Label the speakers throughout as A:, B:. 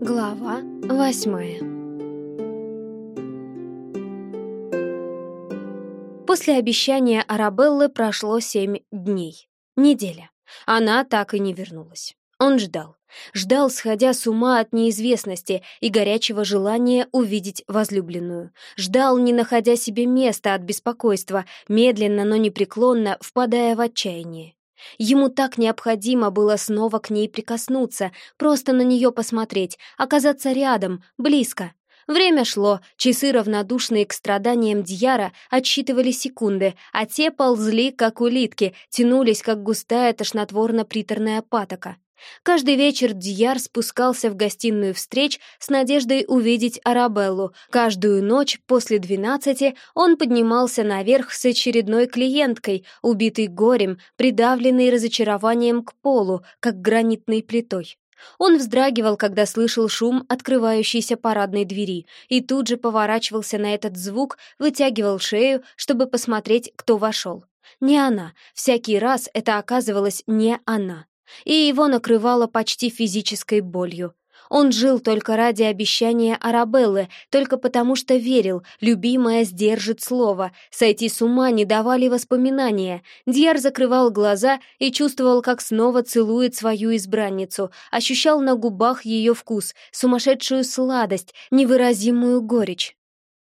A: Глава восьмая После обещания Арабеллы прошло семь дней. Неделя. Она так и не вернулась. Он ждал. Ждал, сходя с ума от неизвестности и горячего желания увидеть возлюбленную. Ждал, не находя себе места от беспокойства, медленно, но непреклонно впадая в отчаяние. Ему так необходимо было снова к ней прикоснуться, просто на нее посмотреть, оказаться рядом, близко. Время шло, часы, равнодушные к страданиям Дьяра, отсчитывали секунды, а те ползли, как улитки, тянулись, как густая тошнотворно-приторная патока. Каждый вечер Дьяр спускался в гостиную встреч с надеждой увидеть Арабеллу. Каждую ночь после двенадцати он поднимался наверх с очередной клиенткой, убитый горем, придавленный разочарованием к полу, как гранитной плитой. Он вздрагивал, когда слышал шум открывающейся парадной двери, и тут же поворачивался на этот звук, вытягивал шею, чтобы посмотреть, кто вошел. Не она. Всякий раз это оказывалось не она и его накрывало почти физической болью. Он жил только ради обещания Арабеллы, только потому что верил, любимая сдержит слово. Сойти с ума не давали воспоминания. Дьяр закрывал глаза и чувствовал, как снова целует свою избранницу, ощущал на губах ее вкус, сумасшедшую сладость, невыразимую горечь.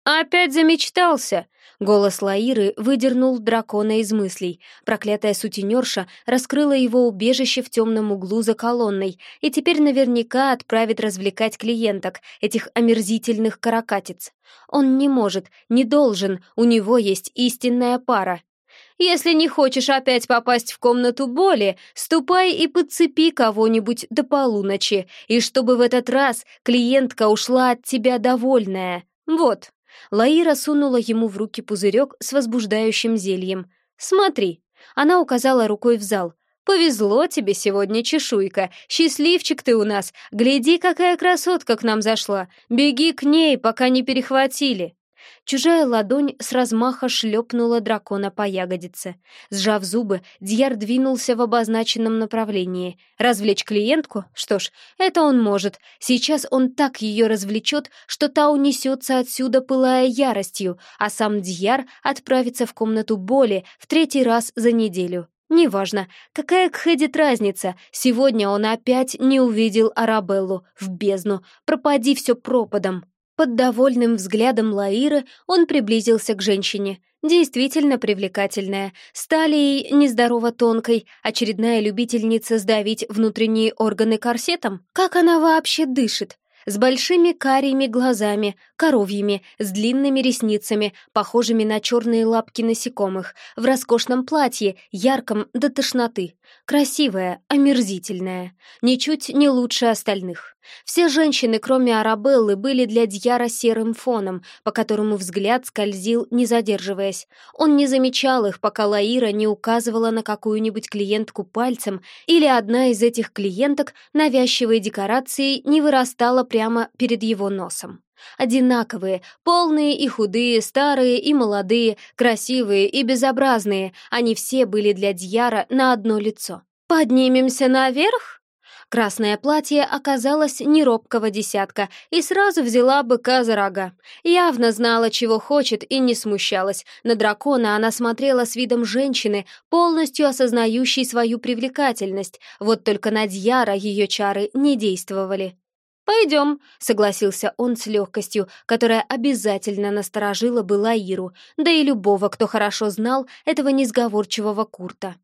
A: «Опять замечтался!» Голос Лаиры выдернул дракона из мыслей. Проклятая сутенерша раскрыла его убежище в темном углу за колонной и теперь наверняка отправит развлекать клиенток, этих омерзительных каракатиц. Он не может, не должен, у него есть истинная пара. Если не хочешь опять попасть в комнату боли, ступай и подцепи кого-нибудь до полуночи, и чтобы в этот раз клиентка ушла от тебя довольная. Вот, Лаира сунула ему в руки пузырек с возбуждающим зельем. «Смотри!» Она указала рукой в зал. «Повезло тебе сегодня, чешуйка! Счастливчик ты у нас! Гляди, какая красотка к нам зашла! Беги к ней, пока не перехватили!» Чужая ладонь с размаха шлепнула дракона по ягодице. Сжав зубы, Дьяр двинулся в обозначенном направлении. Развлечь клиентку? Что ж, это он может. Сейчас он так ее развлечет, что та унесется отсюда, пылая яростью, а сам Дьяр отправится в комнату боли в третий раз за неделю. Неважно, какая кхедит разница, сегодня он опять не увидел Арабеллу в бездну. Пропади все пропадом. Под довольным взглядом Лаиры он приблизился к женщине. Действительно привлекательная, с талией нездорово тонкой, очередная любительница сдавить внутренние органы корсетом. Как она вообще дышит? С большими карими глазами, коровьими, с длинными ресницами, похожими на черные лапки насекомых, в роскошном платье, ярком до тошноты. Красивая, омерзительная, ничуть не лучше остальных. Все женщины, кроме Арабеллы, были для Дьяра серым фоном, по которому взгляд скользил, не задерживаясь. Он не замечал их, пока Лаира не указывала на какую-нибудь клиентку пальцем, или одна из этих клиенток навязчивой декорацией не вырастала прямо перед его носом. Одинаковые, полные и худые, старые и молодые, красивые и безобразные, они все были для Дьяра на одно лицо. «Поднимемся наверх?» Красное платье оказалось не робкого десятка и сразу взяла быка за рога. Явно знала, чего хочет, и не смущалась. На дракона она смотрела с видом женщины, полностью осознающей свою привлекательность. Вот только на Дьяра ее чары не действовали. «Пойдем», — согласился он с легкостью, которая обязательно насторожила бы Лаиру, да и любого, кто хорошо знал этого несговорчивого Курта.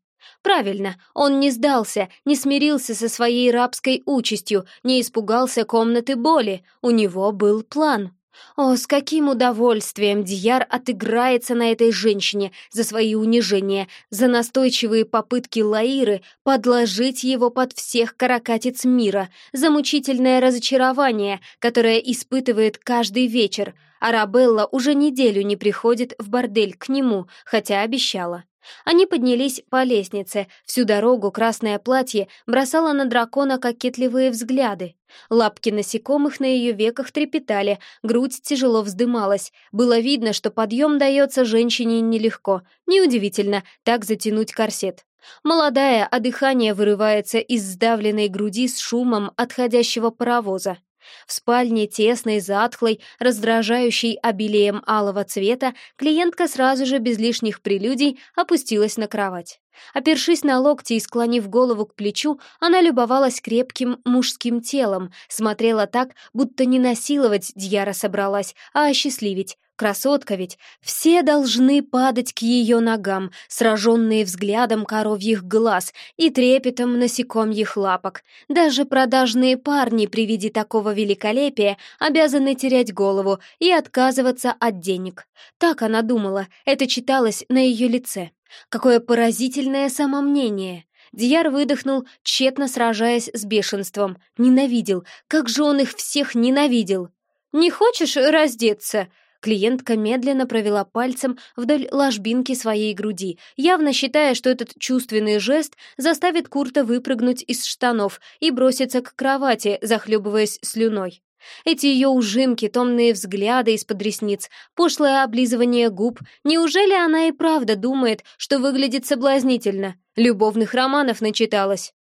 A: Правильно, он не сдался, не смирился со своей рабской участью, не испугался комнаты боли, у него был план. О, с каким удовольствием Дияр отыграется на этой женщине за свои унижения, за настойчивые попытки Лаиры подложить его под всех каракатиц мира, за мучительное разочарование, которое испытывает каждый вечер. Арабелла уже неделю не приходит в бордель к нему, хотя обещала. Они поднялись по лестнице. Всю дорогу красное платье бросало на дракона кокетливые взгляды. Лапки насекомых на ее веках трепетали, грудь тяжело вздымалась. Было видно, что подъем дается женщине нелегко. Неудивительно, так затянуть корсет. Молодая, а дыхание вырывается из сдавленной груди с шумом отходящего паровоза. В спальне тесной, затхлой, раздражающей обилием алого цвета, клиентка сразу же без лишних прелюдий опустилась на кровать. Опершись на локти и склонив голову к плечу, она любовалась крепким мужским телом, смотрела так, будто не насиловать Дьяра собралась, а осчастливить. Красотка ведь. Все должны падать к ее ногам, сраженные взглядом коровьих глаз и трепетом насекомьих лапок. Даже продажные парни при виде такого великолепия обязаны терять голову и отказываться от денег. Так она думала, это читалось на ее лице. Какое поразительное самомнение! Дияр выдохнул, тщетно сражаясь с бешенством. Ненавидел. Как же он их всех ненавидел! «Не хочешь раздеться?» Клиентка медленно провела пальцем вдоль ложбинки своей груди, явно считая, что этот чувственный жест заставит Курта выпрыгнуть из штанов и броситься к кровати, захлебываясь слюной. Эти ее ужимки, томные взгляды из-под ресниц, пошлое облизывание губ. Неужели она и правда думает, что выглядит соблазнительно? Любовных романов начиталась.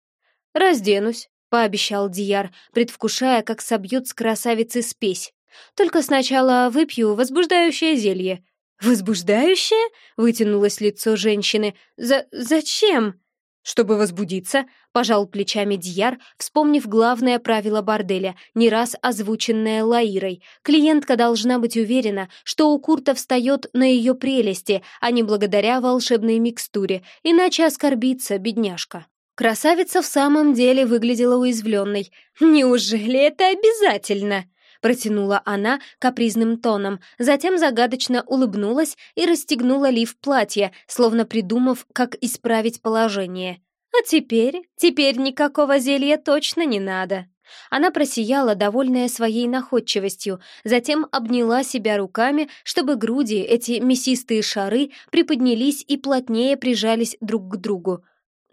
A: «Разденусь», — пообещал Дияр, предвкушая, как собьет с красавицы спесь. «Только сначала выпью возбуждающее зелье». «Возбуждающее?» — вытянулось лицо женщины. «За... зачем?» «Чтобы возбудиться», — пожал плечами Дьяр, вспомнив главное правило борделя, не раз озвученное Лаирой. Клиентка должна быть уверена, что у Курта встает на ее прелести, а не благодаря волшебной микстуре, иначе оскорбится бедняжка. Красавица в самом деле выглядела уязвленной. «Неужели это обязательно?» Протянула она капризным тоном, затем загадочно улыбнулась и расстегнула лиф платья, словно придумав, как исправить положение. «А теперь, теперь никакого зелья точно не надо». Она просияла, довольная своей находчивостью, затем обняла себя руками, чтобы груди, эти мясистые шары, приподнялись и плотнее прижались друг к другу.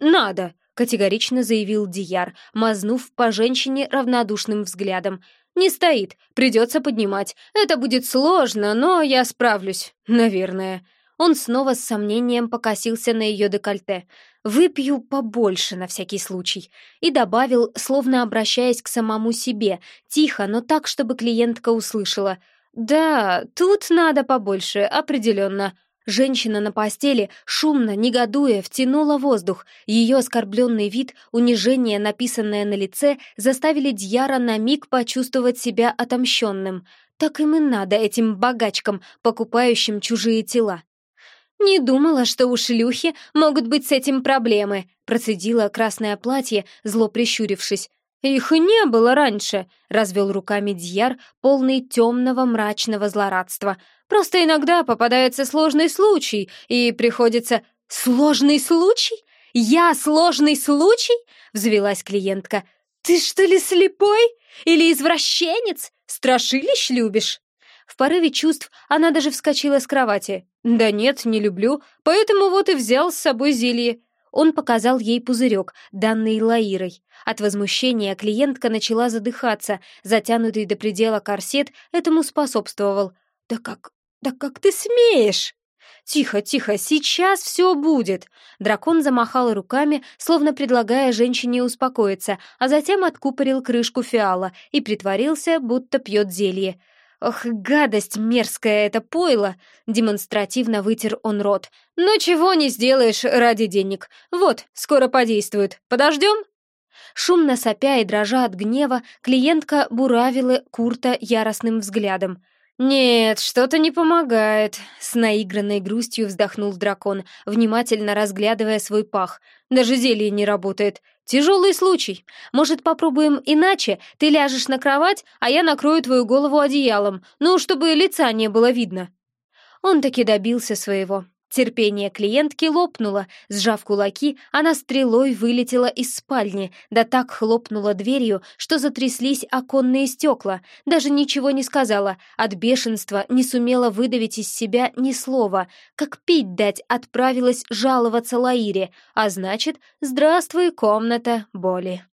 A: «Надо!» — категорично заявил Дияр, мазнув по женщине равнодушным взглядом. «Не стоит, придется поднимать. Это будет сложно, но я справлюсь, наверное». Он снова с сомнением покосился на ее декольте. «Выпью побольше на всякий случай», и добавил, словно обращаясь к самому себе, тихо, но так, чтобы клиентка услышала. «Да, тут надо побольше, определенно». Женщина на постели, шумно, негодуя, втянула воздух. Ее оскорбленный вид, унижение, написанное на лице, заставили Дьяра на миг почувствовать себя отомщенным. Так им и надо этим богачкам, покупающим чужие тела. «Не думала, что у шлюхи могут быть с этим проблемы», процедила красное платье, зло прищурившись. «Их и не было раньше», — развел руками Дьяр, полный темного мрачного злорадства. Просто иногда попадается сложный случай, и приходится... «Сложный случай? Я сложный случай?» — взвелась клиентка. «Ты что ли слепой? Или извращенец? Страшилищ любишь?» В порыве чувств она даже вскочила с кровати. «Да нет, не люблю, поэтому вот и взял с собой зелье». Он показал ей пузырек, данный Лаирой. От возмущения клиентка начала задыхаться, затянутый до предела корсет этому способствовал. «Да как «Да как ты смеешь?» «Тихо, тихо, сейчас все будет!» Дракон замахал руками, словно предлагая женщине успокоиться, а затем откупорил крышку фиала и притворился, будто пьет зелье. «Ох, гадость мерзкая это пойло!» Демонстративно вытер он рот. «Но чего не сделаешь ради денег. Вот, скоро подействует. Подождем?» Шумно сопя и дрожа от гнева, клиентка буравила Курта яростным взглядом. «Нет, что-то не помогает», — с наигранной грустью вздохнул дракон, внимательно разглядывая свой пах. «Даже зелье не работает. Тяжелый случай. Может, попробуем иначе? Ты ляжешь на кровать, а я накрою твою голову одеялом, ну, чтобы лица не было видно». Он таки добился своего. Терпение клиентки лопнуло. Сжав кулаки, она стрелой вылетела из спальни, да так хлопнула дверью, что затряслись оконные стекла. Даже ничего не сказала, от бешенства не сумела выдавить из себя ни слова. Как пить дать отправилась жаловаться Лаире, а значит, здравствуй, комната боли.